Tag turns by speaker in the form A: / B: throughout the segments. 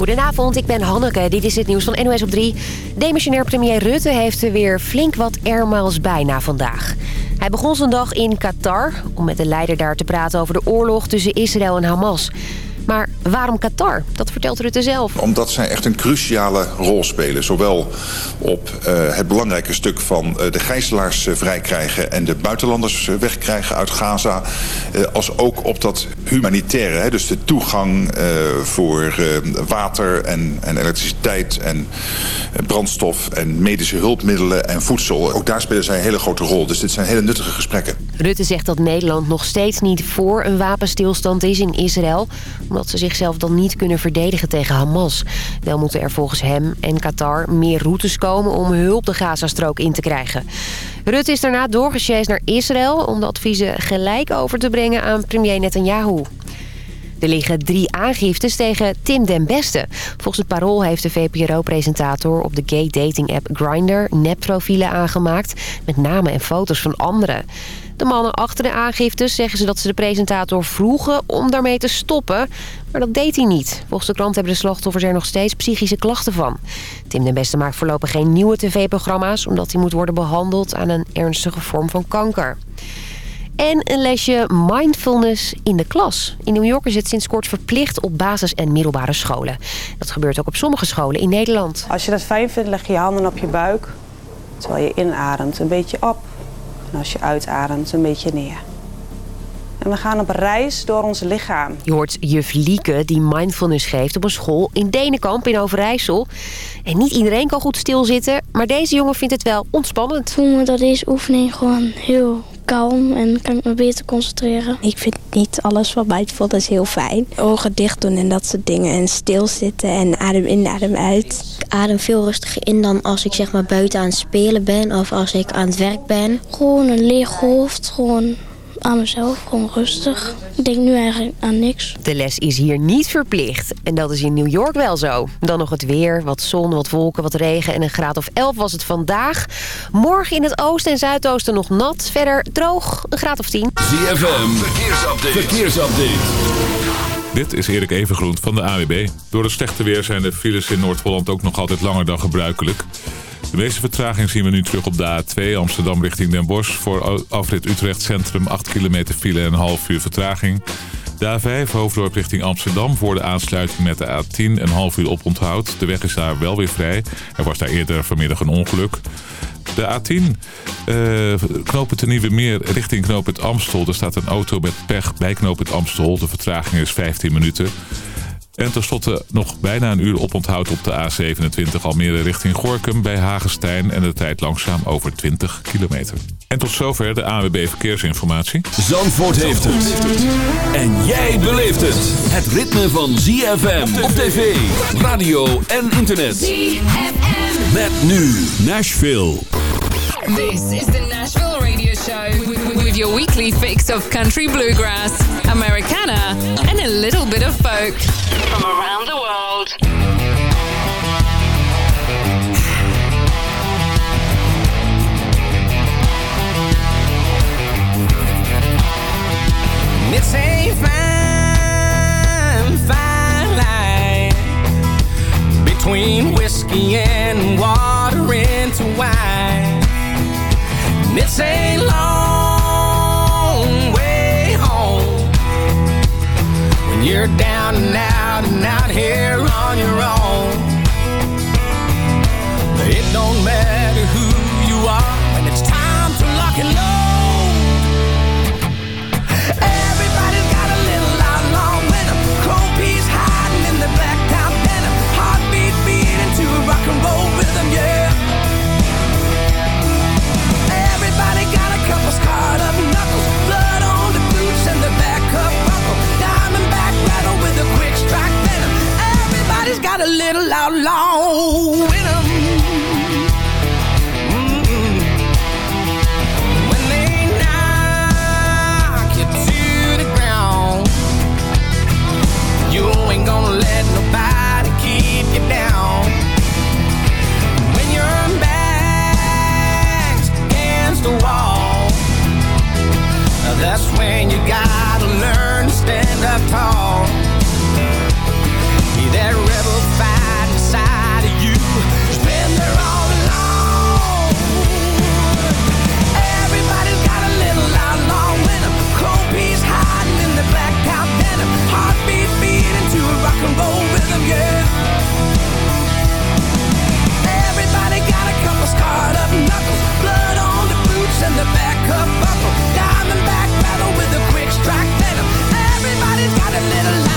A: Goedenavond, ik ben Hanneke. Dit is het nieuws van NOS op 3. Demissionair premier Rutte heeft er weer flink wat airmiles bij na vandaag. Hij begon zijn dag in Qatar om met de leider daar te praten over de oorlog tussen Israël en Hamas. Maar waarom Qatar? Dat vertelt Rutte zelf.
B: Omdat zij echt een cruciale rol spelen. Zowel op uh, het belangrijke stuk van uh, de gijzelaars uh, vrijkrijgen... en de buitenlanders wegkrijgen uit Gaza. als ook op dat humanitaire. Hè, dus de toegang voor water en, en, elektriciteit en brandstof... en medische hulpmiddelen en voedsel. Ook daar spelen zij een hele grote rol. Dus dit zijn hele nuttige gesprekken.
A: Rutte zegt dat Nederland nog steeds niet voor een wapenstilstand is in Israël omdat ze zichzelf dan niet kunnen verdedigen tegen Hamas. Wel moeten er volgens hem en Qatar meer routes komen om hulp de Gazastrook in te krijgen. Rutte is daarna doorgesjeest naar Israël om de adviezen gelijk over te brengen aan premier Netanyahu. Er liggen drie aangiftes tegen Tim den Beste. Volgens het parool heeft de VPRO-presentator op de gay dating app Grindr nepprofielen aangemaakt... met namen en foto's van anderen. De mannen achter de aangiftes zeggen ze dat ze de presentator vroegen om daarmee te stoppen. Maar dat deed hij niet. Volgens de krant hebben de slachtoffers er nog steeds psychische klachten van. Tim den Beste maakt voorlopig geen nieuwe tv-programma's... omdat hij moet worden behandeld aan een ernstige vorm van kanker. En een lesje mindfulness in de klas. In New York is het sinds kort verplicht op basis- en middelbare scholen. Dat gebeurt ook op sommige scholen in Nederland.
C: Als je dat fijn vindt, leg je je handen op je buik... terwijl je inademt, een beetje op en als je uitademt, een beetje neer. En we gaan op reis door ons lichaam.
A: Je hoort juf Lieke die mindfulness geeft op een school in Denenkamp in Overijssel. En niet iedereen kan goed stilzitten, maar deze jongen vindt het wel ontspannend.
D: Ik voel me door deze oefening gewoon heel kalm en kan ik me beter concentreren.
E: Ik vind niet alles wat mindfulness heel fijn. Ogen dicht doen en dat soort dingen en stilzitten en adem in, adem uit.
F: Ik adem veel rustiger in dan als ik zeg maar buiten aan het spelen ben of als ik aan het werk ben.
D: Gewoon een leeg hoofd, gewoon aan mezelf, gewoon rustig. Ik denk nu eigenlijk aan niks.
A: De les is hier niet verplicht. En dat is in New York wel zo. Dan nog het weer, wat zon, wat wolken, wat regen en een graad of 11 was het vandaag. Morgen in het oosten en zuidoosten nog nat. Verder droog, een graad of 10.
G: ZFM, verkeersupdate. verkeersupdate. Dit is Erik Evengroen van de AWB. Door het slechte weer zijn de files in Noord-Holland ook nog altijd langer dan gebruikelijk. De meeste vertraging zien we nu terug op de A2 Amsterdam richting Den Bosch. Voor afrit Utrecht Centrum 8 kilometer file en een half uur vertraging. De A5 Hoofddorp richting Amsterdam voor de aansluiting met de A10 een half uur oponthoud. De weg is daar wel weer vrij. Er was daar eerder vanmiddag een ongeluk. De A10, uh, knoop het Nieuwe Meer richting knoop het Amstel. Er staat een auto met pech bij knoop het Amstel. De vertraging is 15 minuten. En tenslotte nog bijna een uur oponthoud op de A27 Almere richting Gorkum bij Hagestein en de tijd langzaam over 20 kilometer. En tot zover de AWB Verkeersinformatie.
H: Zandvoort heeft het. En jij beleeft het. Het ritme van ZFM op tv, radio en internet. ZFM. Met nu Nashville.
I: This is the Nashville Radio Show with your weekly fix of country bluegrass, Americana and a little bit of folk from around the world.
J: It's a fine, fine line between whiskey and water into wine. It's a long you're down and out and out here on your own. It don't matter who you are when it's time to lock and load. Little outlaw in 'em. Mm-mm. When they knock you to the ground, you ain't gonna let nobody keep you down. When your back's against the wall, that's when you gotta learn to stand up tall.
K: little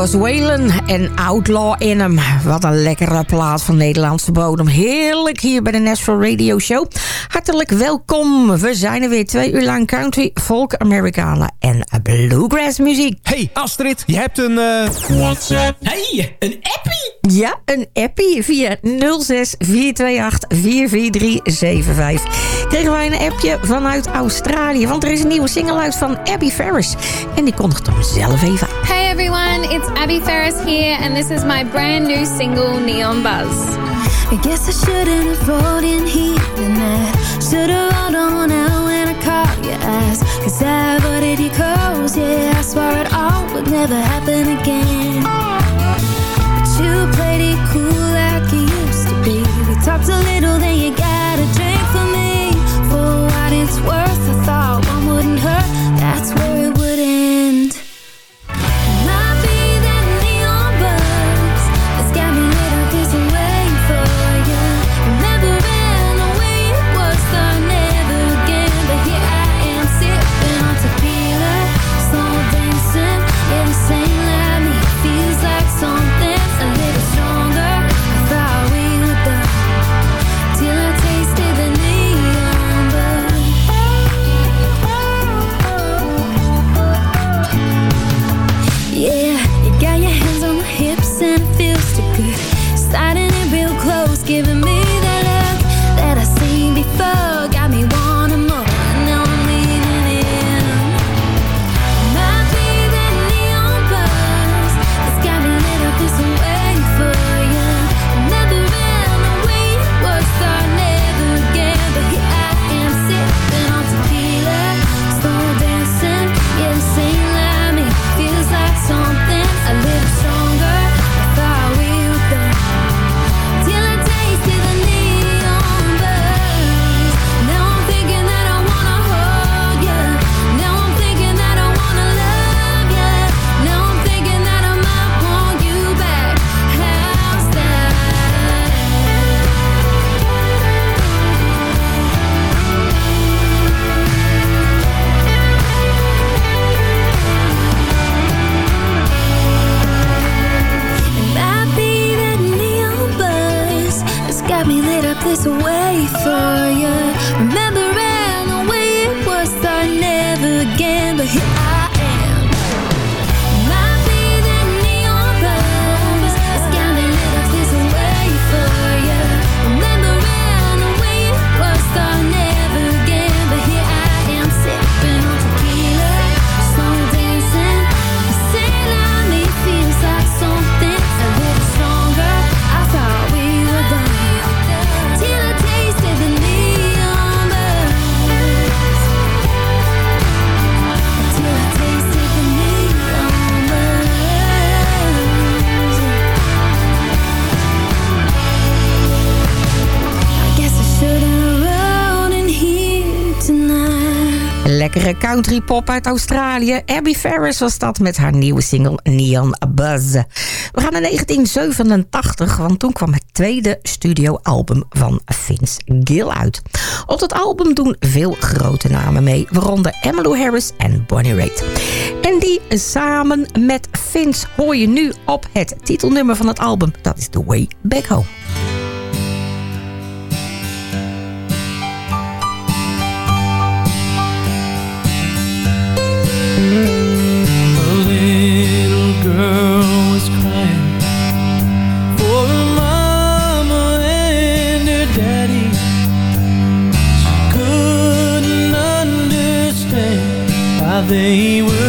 K: was Waylon en Outlaw in hem. Wat een lekkere plaat van Nederlandse bodem. Heerlijk hier bij de Nashville Radio Show. Hartelijk welkom. We zijn er weer twee uur lang country, folk, Americana en bluegrass muziek.
L: Hey Astrid, je hebt een... Uh...
K: WhatsApp.
L: Hey, een appie?
K: Ja, een appie via 06 428 44375. Kregen wij een appje vanuit Australië. Want er is een nieuwe single uit van Abby Ferris. En die kondigt hem zelf even aan.
M: Hey everyone, it's Abby Ferris here, and this is my brand new single, Neon Buzz.
N: I guess I shouldn't have rolled in here tonight. Should've rolled on out when I called your ass. Cause I avoided your calls, yeah. I swore it all would never happen again. But you played it cool like you used to be. We talked a little, then you
K: country pop uit Australië. Abby Ferris was dat met haar nieuwe single Neon Buzz. We gaan naar 1987, want toen kwam het tweede studioalbum van Vince Gill uit. Op dat album doen veel grote namen mee, waaronder Emmylou Harris en Bonnie Raitt. En die samen met Vince hoor je nu op het titelnummer van het album. Dat is The Way Back Home.
O: Girl was crying for her mama and her daddy. Couldn't understand why they were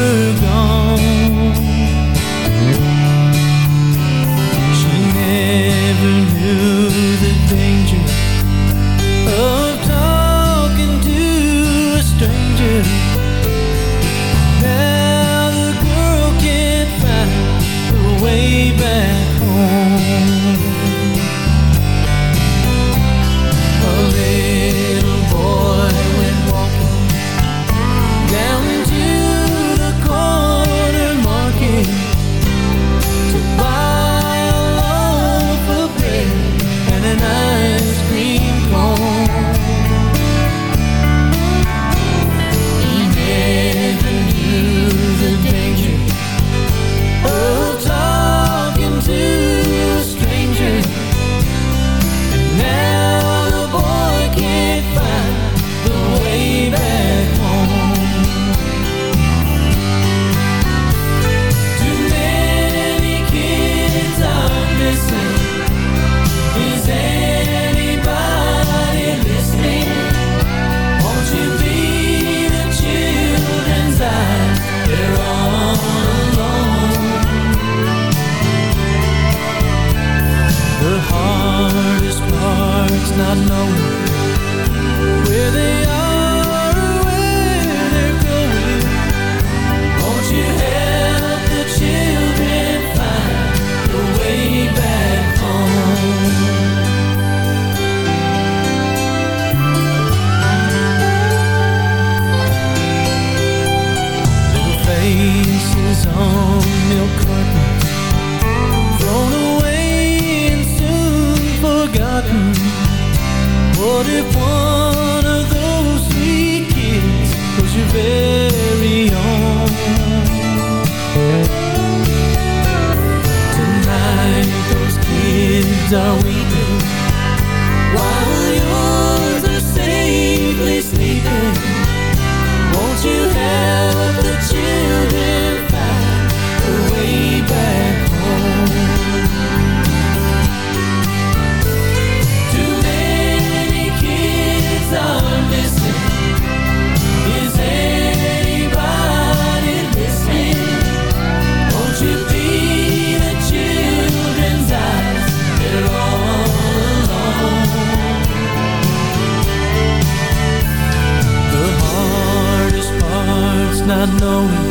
O: are weeping not knowing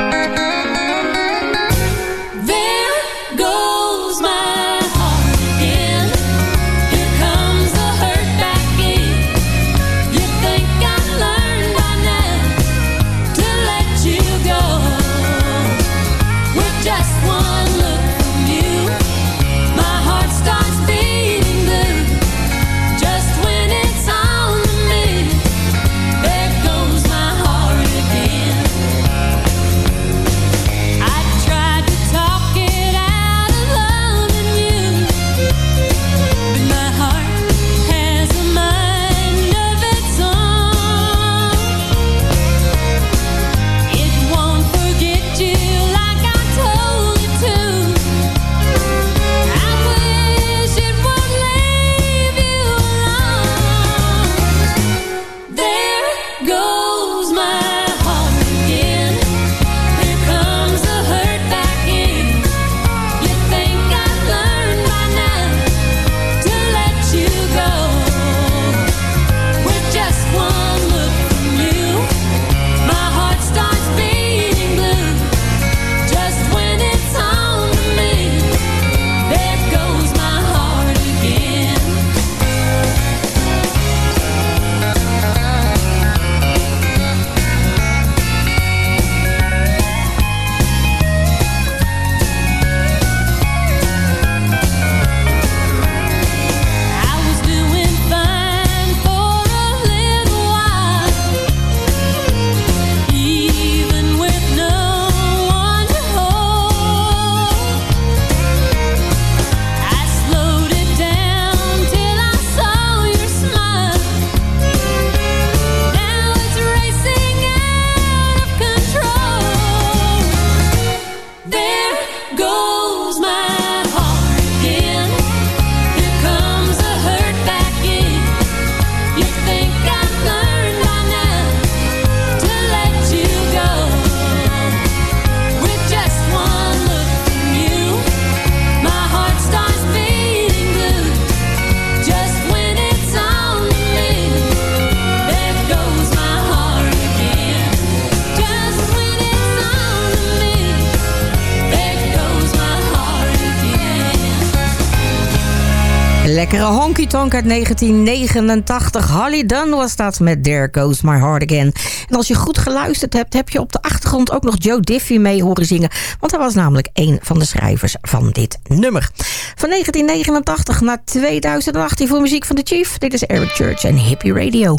K: Lekkere honky tonk uit 1989. Holly Dunn was dat met There Goes My Heart Again. En als je goed geluisterd hebt, heb je op de achtergrond ook nog Joe Diffie mee horen zingen. Want hij was namelijk een van de schrijvers van dit nummer. Van 1989 naar 2018 voor muziek van de Chief. Dit is Eric Church en Hippie Radio.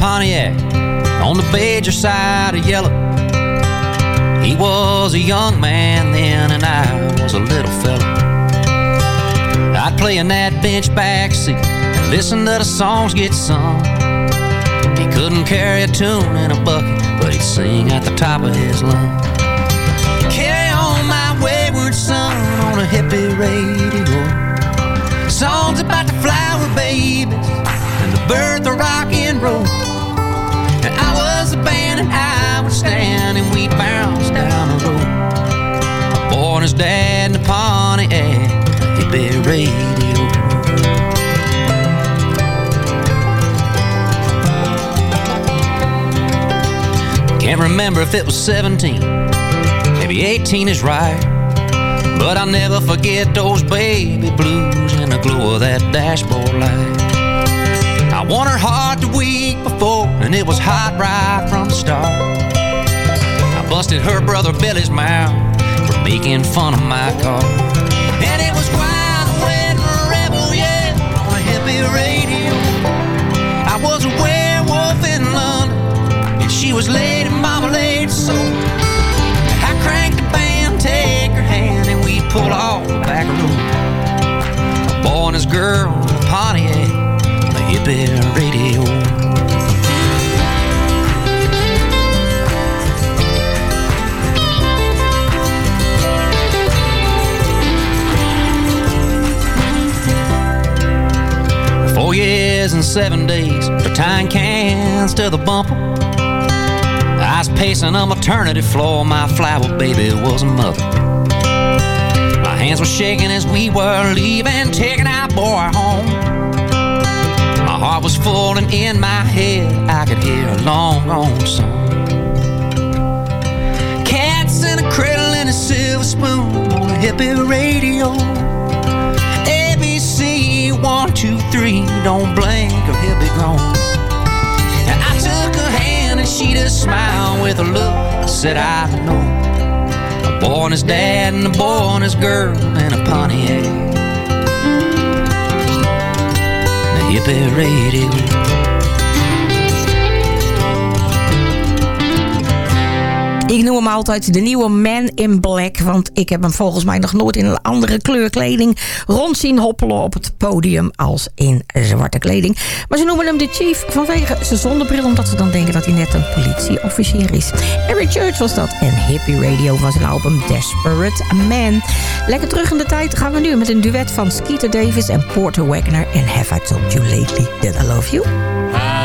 P: Pontiac on the Badger side of yellow. He was a young man then, and I was a little fella. I'd play in that bench backseat and listen to the songs get sung. He couldn't carry a tune in a bucket, but he'd sing at the top of his lungs. Carry on my wayward son on a hippie radio. Songs about the flower babies his dad in the Pontiac, hippie radio. Can't remember if it was 17, maybe 18 is right. But I'll never forget those baby blues and the glow of that dashboard light. I won her heart the week before, and it was hot right from the start. I busted her brother Billy's mouth making fun of my car. And it was Wild Red Rebel, yeah, on a hippie radio. I was a werewolf in London, and she was Lady Marmalade soul. I cranked the band, take her hand, and we pulled off the back road. A boy and his girl in a Pontiac, on a hippie radio. And seven days for tying cans to the bumper. I was pacing a maternity floor. My flower baby was a mother. My hands were shaking as we were leaving, taking our boy home. My heart was full and in my head I could hear a long long song. Cats in a cradle and a silver spoon on a hippie radio. Three, don't blink or he'll be gone. And I took her hand and she just smiled with a look. I said I know a boy and his dad and a boy and his girl and a Pontiac. The hippie radio.
Q: Ik noem hem altijd de nieuwe Man in Black. Want ik heb hem volgens mij nog nooit in een andere kleurkleding rond zien hoppelen op het podium als in zwarte kleding. Maar ze noemen hem de Chief vanwege zijn zonnebril. Omdat ze dan denken dat hij net een politieofficier is. Eric Church was dat. En Hippie Radio was een album Desperate Man. Lekker terug in de tijd gaan we nu met een duet van Skeeter Davis en Porter Wagner. En Have I Told You Lately That I Love You?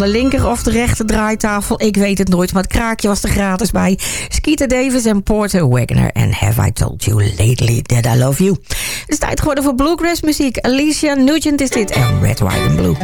Q: De linker of de rechter draaitafel, ik weet het nooit. Maar het kraakje was er gratis bij. Skeeter Davis en Porter Wagner. En Have I Told You Lately That I Love You. Het is tijd geworden voor bluegrass muziek. Alicia Nugent is dit en Red, White and Blue.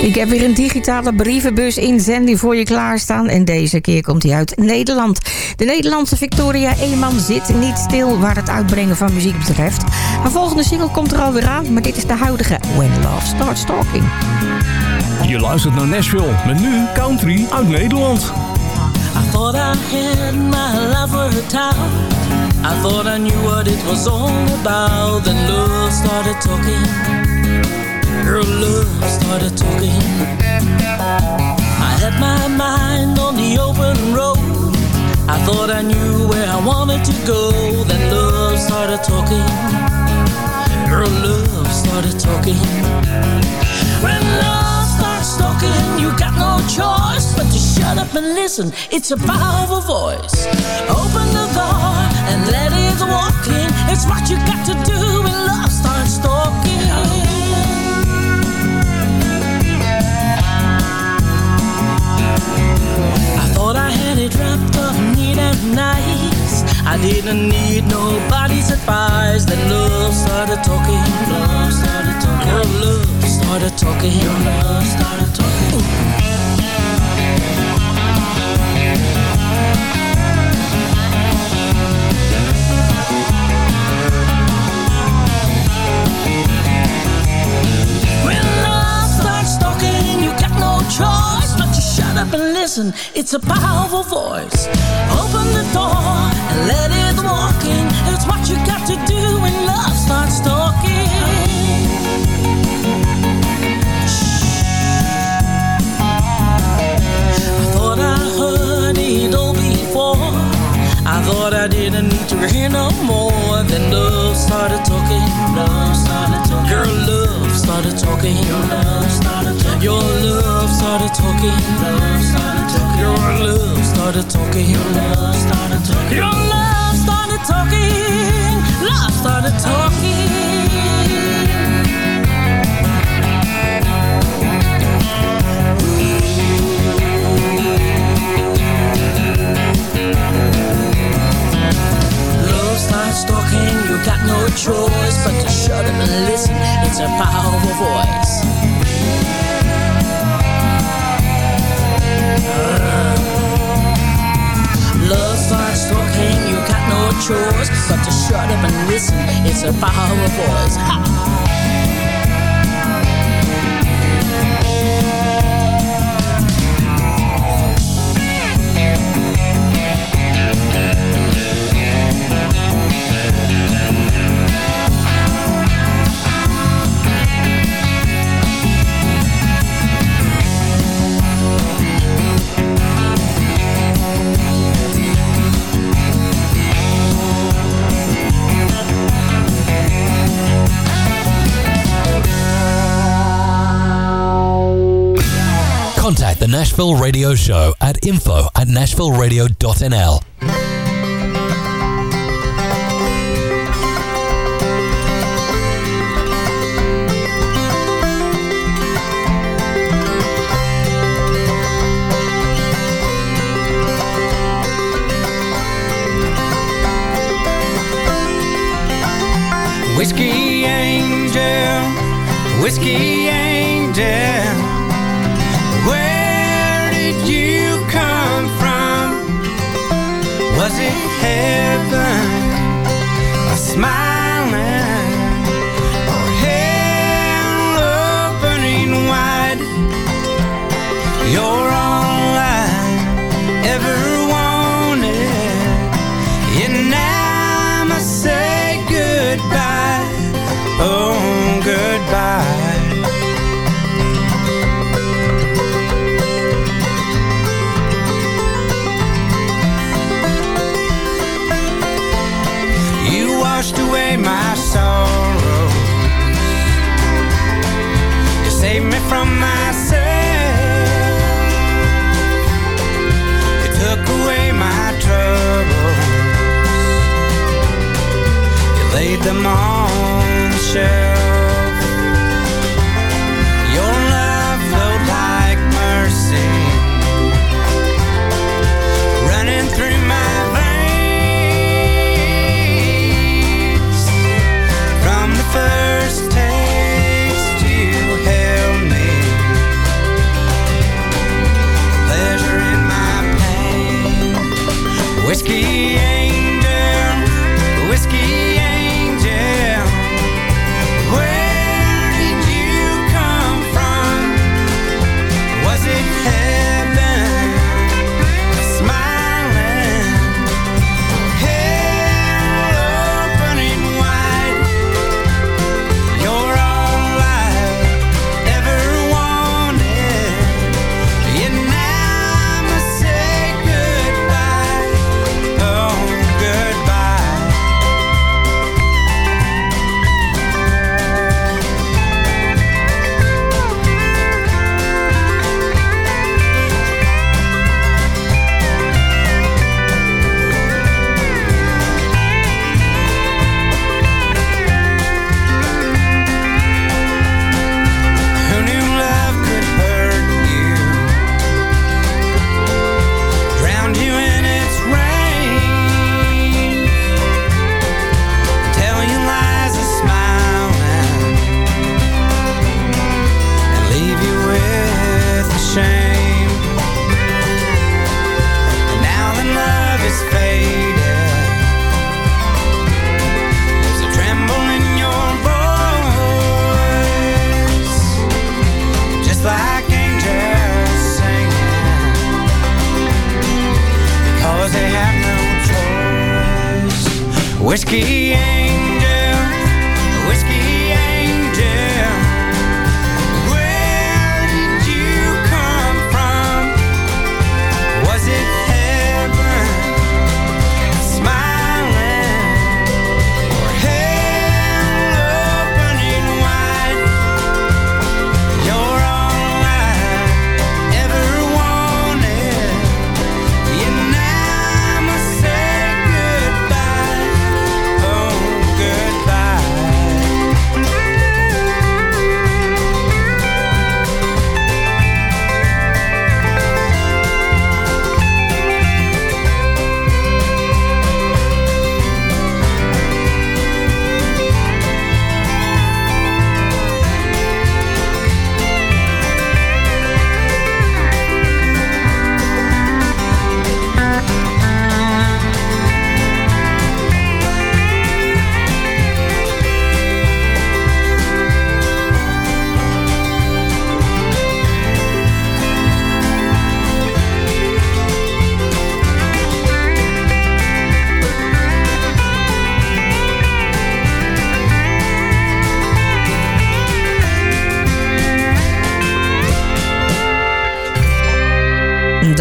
K: Ik heb weer een digitale brievenbus inzending voor je klaarstaan. En deze keer komt hij uit Nederland. De Nederlandse Victoria Eeman zit niet stil waar het uitbrengen van muziek betreft. Haar volgende single komt er alweer aan, maar dit is de huidige When Love Starts Talking.
R: Je luistert naar Nashville met nu country uit Nederland.
O: I thought I had my life worked town. I thought I knew what it was all about. Then love started talking. Girl, love started talking. I had my mind on the open road. I thought I knew where I wanted to go. Then love started talking. Girl, love started talking. When love starts talking, you got no choice but to shut up and listen. It's a powerful voice. Open the door and let it walk in. It's what you got to do when love starts talking. Thought I had it wrapped up neat and nice. I didn't need nobody's advice. Then love started talking. Love started talking. Girl, love started talking. Your love started talking. When love up and listen. It's a powerful voice. Open the door and let it walk in. It's what you got to do when love starts talking. I thought I heard it all before. I thought I didn't need to hear no more. Then love started talking. Love started talking. Girl, love started talking. Your love started talking. Your love started talking. Your love started talking. Your love started talking. Your love started talking. Love started talking. choice but to shut up and listen. It's a powerful voice. Uh. Love starts talking, you got no choice but to shut up and listen. It's a powerful voice. Ha!
S: Nashville Radio Show at info at nashvilleradio.nl.
T: Whiskey Angel, Whiskey Angel smiling. Or opening wide. You're all I ever wanted. And now I must say goodbye. Oh, goodbye. leave them on the shelf. Your love flowed like mercy Running through my veins. From the first taste you held me Pleasure in my pain. Whiskey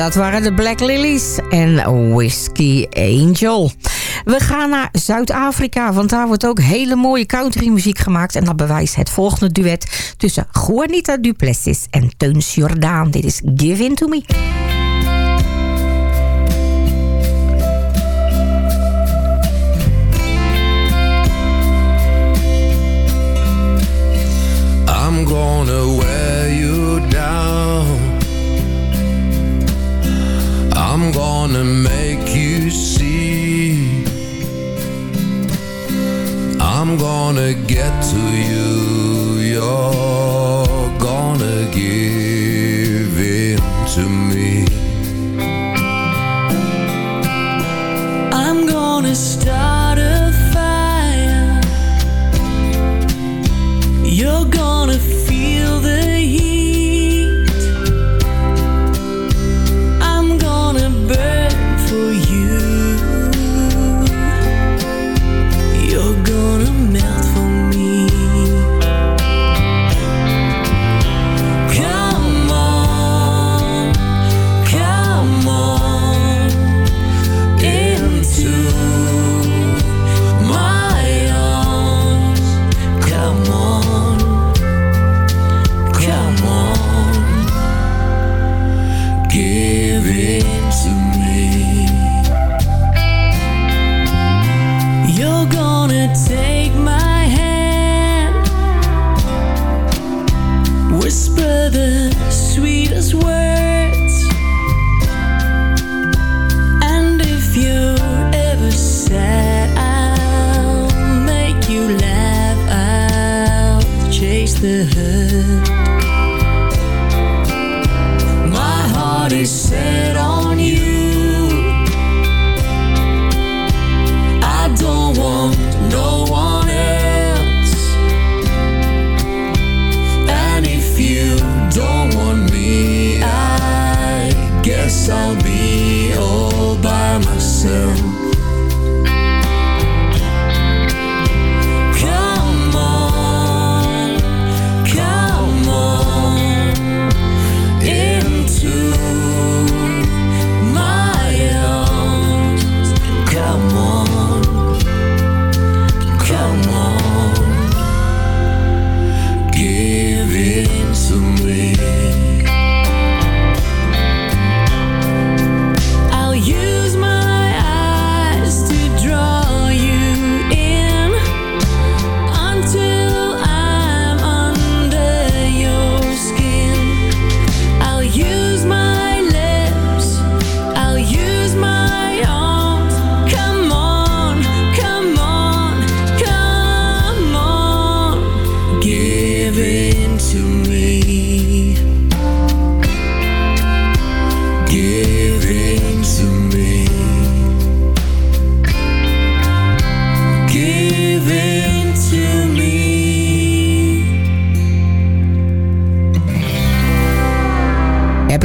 K: dat waren de Black Lilies en Whiskey Angel. We gaan naar Zuid-Afrika, want daar wordt ook hele mooie countrymuziek gemaakt. En dat bewijst het volgende duet tussen Juanita Duplessis en Teuns Jordaan. Dit is Give In To Me.
J: Gonna make you see. I'm gonna get to you. You're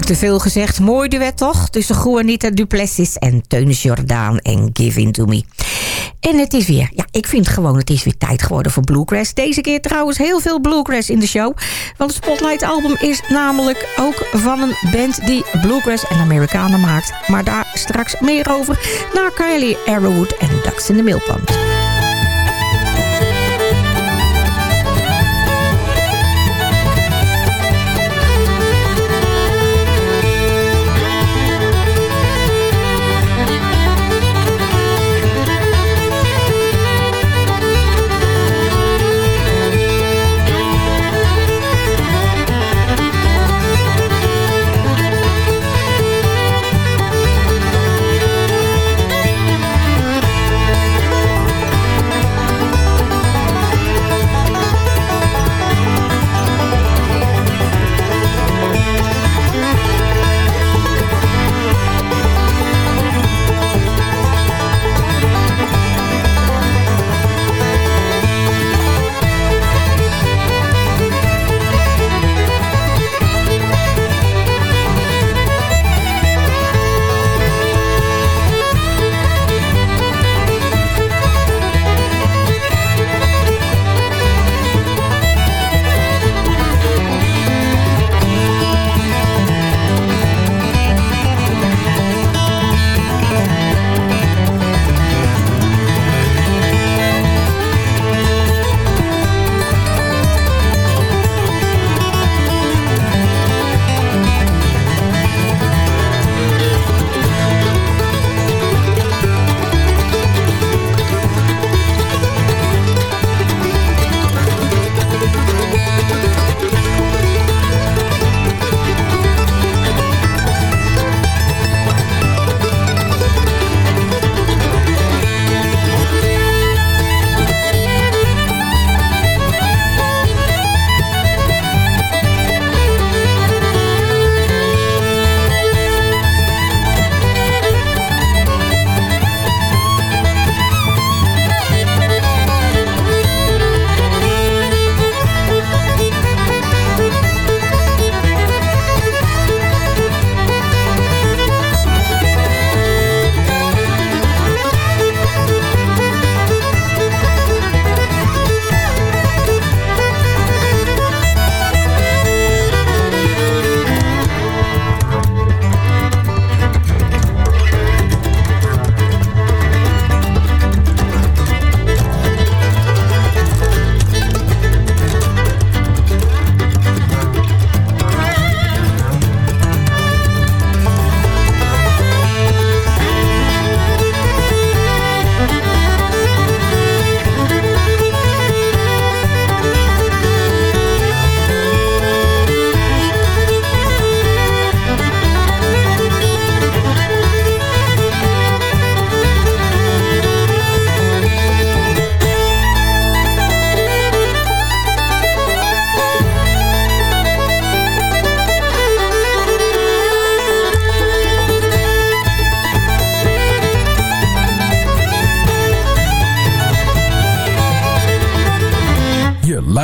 K: Te veel gezegd? Mooi duet toch? Tussen Juanita Duplessis en Teunis Jordaan en Give In To Me. En het is weer, ja, ik vind gewoon, het is weer tijd geworden voor Bluegrass. Deze keer trouwens heel veel Bluegrass in de show. Want het Spotlight album is namelijk ook van een band die Bluegrass en Amerikanen maakt. Maar daar straks meer over naar Kylie Arrowwood en Ducks in the Millpond.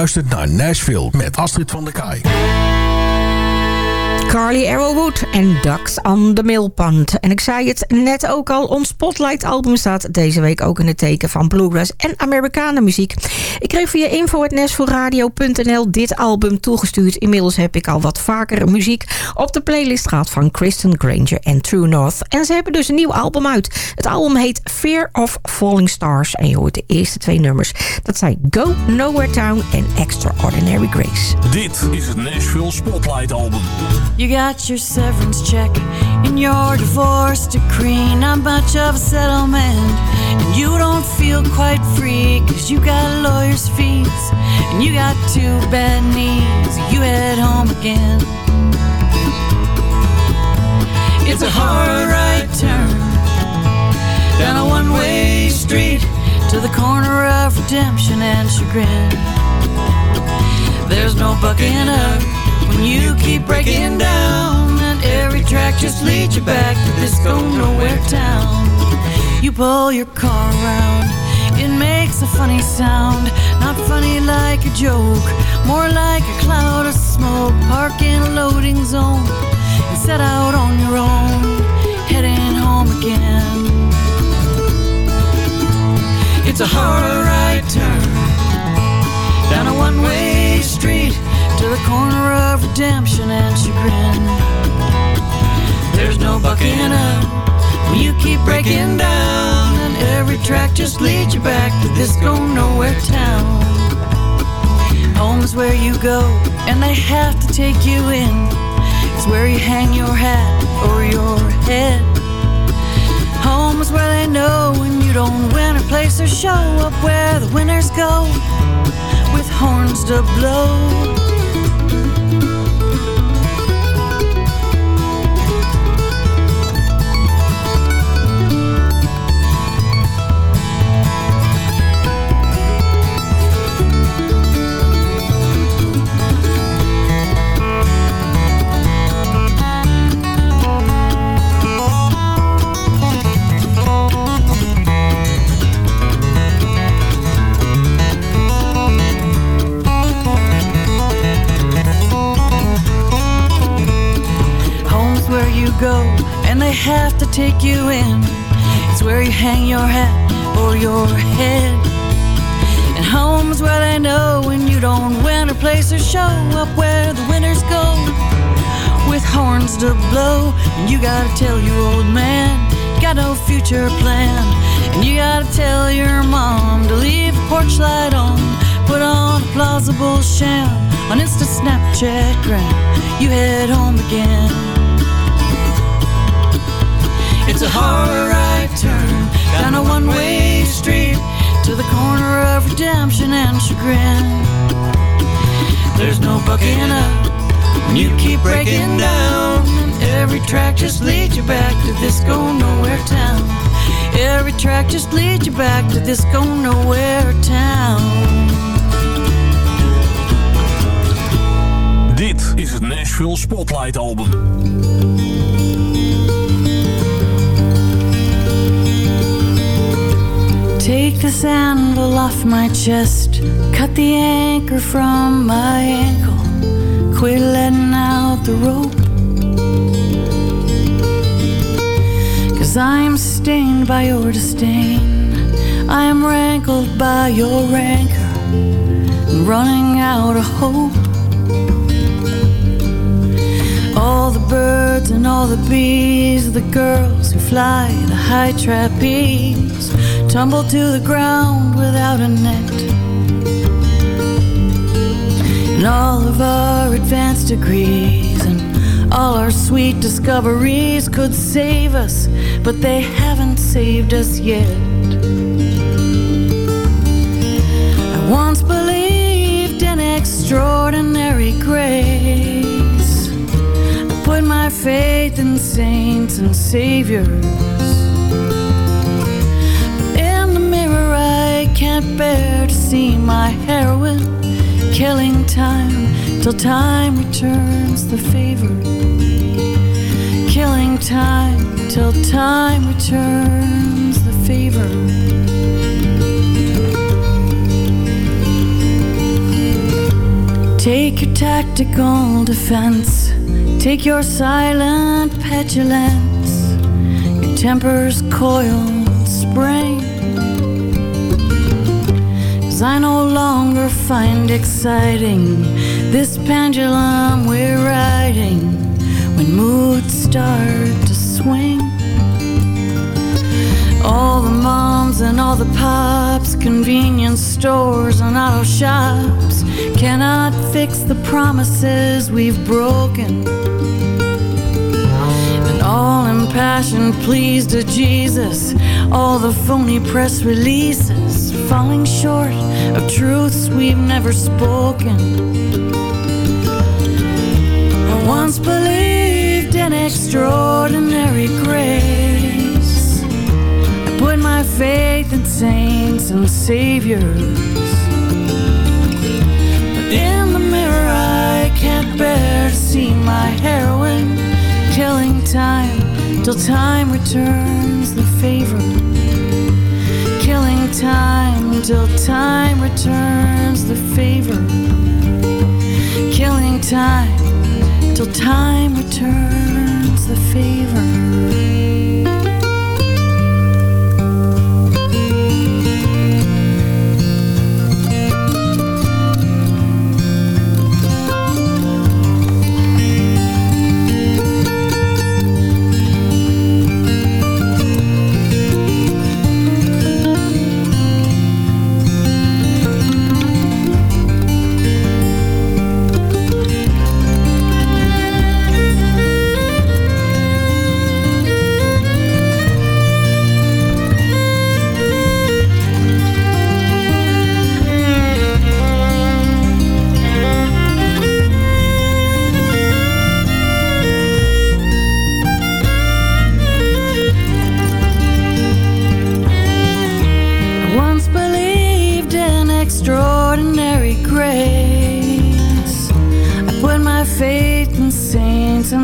R: Luistert naar Nashville met Astrid van der Kaai.
K: Carly Arrowwood en Ducks on the Millpond. En ik zei het net ook al, ons Spotlight album staat deze week ook in het teken van bluegrass en Amerikanen muziek. Ik kreeg via info.nesforradio.nl dit album toegestuurd. Inmiddels heb ik al wat vaker muziek op de playlist gehad van Kristen Granger en True North. En ze hebben dus een nieuw album uit. Het album heet Fear of Falling Stars. En je hoort de eerste twee nummers. Dat zijn Go Nowhere Town en Extraordinary Grace.
R: Dit is het Nashville Spotlight album.
U: You got your severance check in your divorce decree. Not much of a settlement. And you don't feel quite free. Cause you got lawyer's fees. And you got two bad knees. You head home again. It's a hard right turn. Down a one way street. To the corner of redemption and chagrin. There's no bucking up when you keep breaking down and every track just leads you back to this go nowhere town. You pull your car around it makes a funny sound. Not funny like a joke more like a cloud of smoke. Park in a loading zone and set out on your own heading home again. It's a hard right turn down a one-way street the corner of redemption and chagrin. There's no bucking up when you keep breaking down, and every track just leads you back to this go nowhere town. Home's where you go, and they have to take you in. It's where you hang your hat or your head. Home is where they know when you don't win or place or show up where the winners go with horns to blow. Go and they have to take you in. It's where you hang your hat or your head. And home's where they know when you don't win or place or show up where the winners go with horns to blow. And you gotta tell your old man, you got no future plan. And you gotta tell your mom to leave the porch light on, put on a plausible sham on Insta Snapchat gram. You head home again. It's a hard right turn down a one way street to the corner of redemption and chagrin. There's no bucking up when you keep breaking down. Every track just leads you back to this go nowhere town. Every track just leads you back to this go nowhere town.
R: Dit is het Nashville Spotlight album.
U: Take this anvil off my chest, cut the anchor from my ankle, quit letting out the rope. Cause I'm stained by your disdain, I am rankled by your rancor, and running out of hope. All the birds and all the bees, the girls who fly the high trapeze tumble to the ground without a net. And all of our advanced degrees and all our sweet discoveries could save us, but they haven't saved us yet. I once believed in extraordinary grace. I put my faith in saints and saviors. Can't bear to see my heroine killing time till time returns the favor. Killing time till time returns the favor. Take your tactical defense. Take your silent petulance. Your temper's coiled spring. Cause I no longer find exciting this pendulum we're riding when moods start to swing. All the moms and all the pops, convenience stores and auto shops cannot fix the promises we've broken. And all impassioned pleas to Jesus, all the phony press releases falling short of truths we've never spoken. I once believed in extraordinary grace. I put my faith in saints and saviors. But in the mirror, I can't bear to see my heroine killing time till time returns the favor. Time till time returns the favor. Killing time till time returns the favor.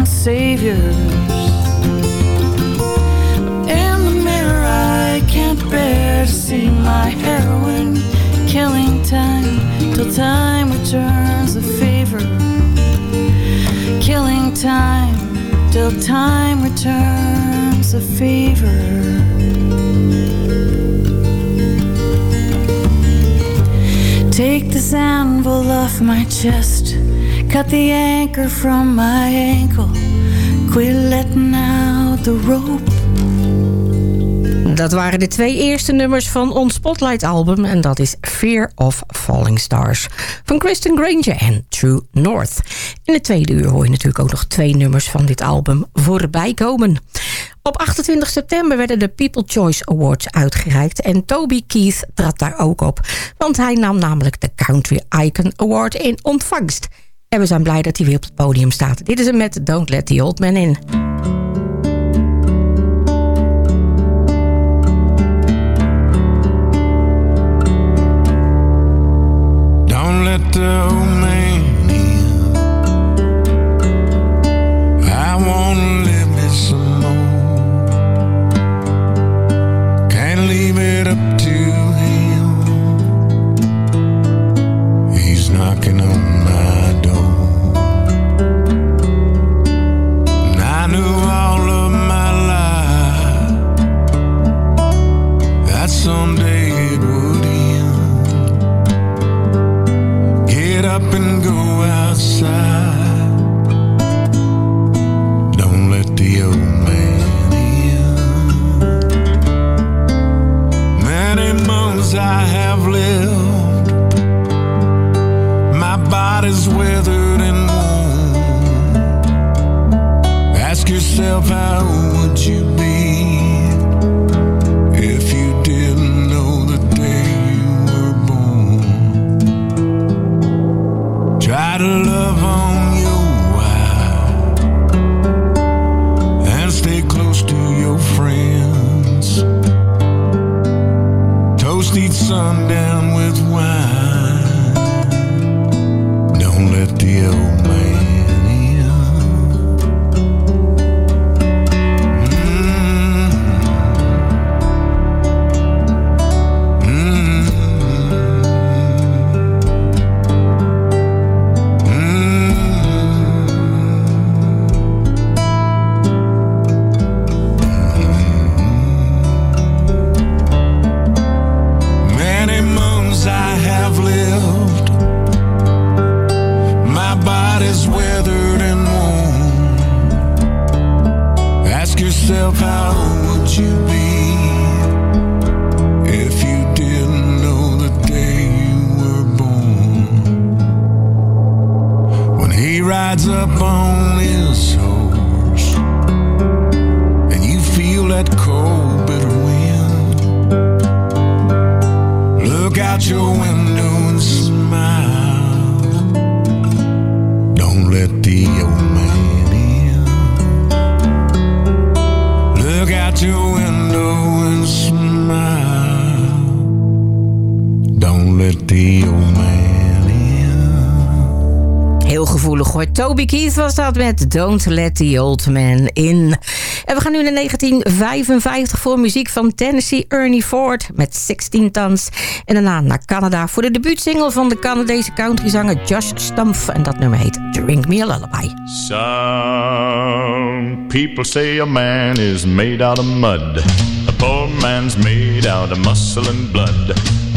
U: Saviors. In the mirror, I can't bear to see my heroine killing time till time returns a favor. Killing time till time returns a favor. Take this anvil off my chest. Cut the anchor from my ankle. Quit letting out the rope.
K: Dat waren de twee eerste nummers van ons Spotlight album. En dat is Fear of Falling Stars. Van Kristen Granger en True North. In de tweede uur hoor je natuurlijk ook nog twee nummers van dit album voorbij komen. Op 28 september werden de People Choice Awards uitgereikt. En Toby Keith trad daar ook op. Want hij nam namelijk de Country Icon Award in ontvangst. En we zijn blij dat hij weer op het podium staat. Dit is hem met Don't Let the Old Man In.
V: Don't let the have lived. My body's withered and worn. Ask yourself, how would you be Toast
K: Toby Keith was dat met Don't Let the Old Man In. En we gaan nu naar 1955 voor muziek van Tennessee Ernie Ford met 16 Tons. En daarna naar Canada voor de debuutsingle van de Canadese countryzanger Josh Stumpf. En dat nummer heet Drink Me a Lullaby.
Q: Some people say a man is made out of mud. A poor man's made out of muscle and blood.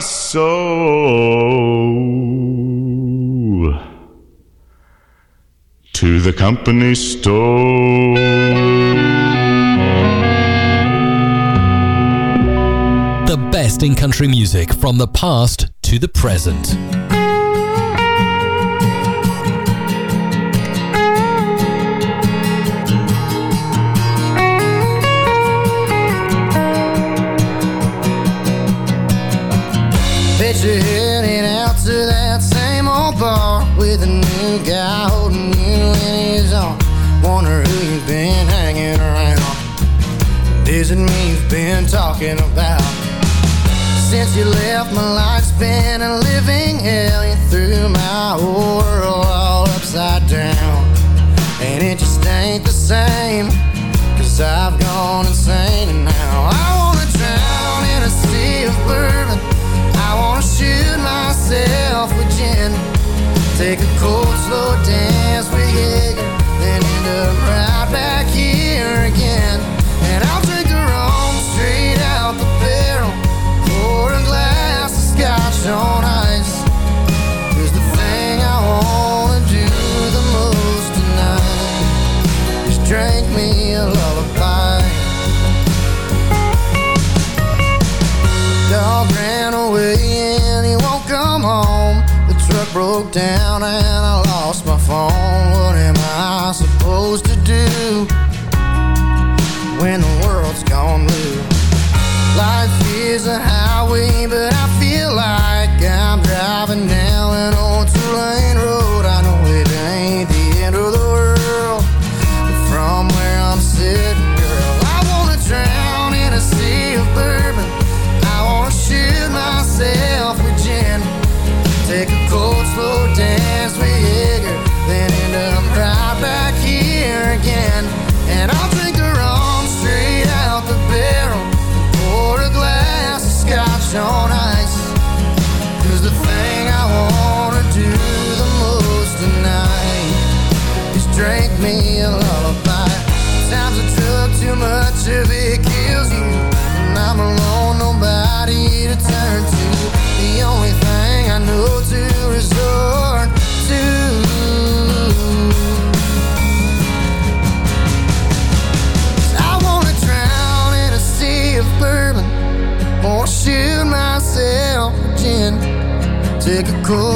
Q: soul to the company store.
S: The best in country music from the past to the present.
W: Bet you're heading out to that same old bar with a new guy holding you in his arm. Wonder who you've been hanging around. Is it me you've been talking about? Since you left, my life's been a living hell. You threw my whole world all upside down. And it just ain't the same. Cause I've gone insane and Take a cold, slow dance with Jaeger. Then end up right back down and
X: miracle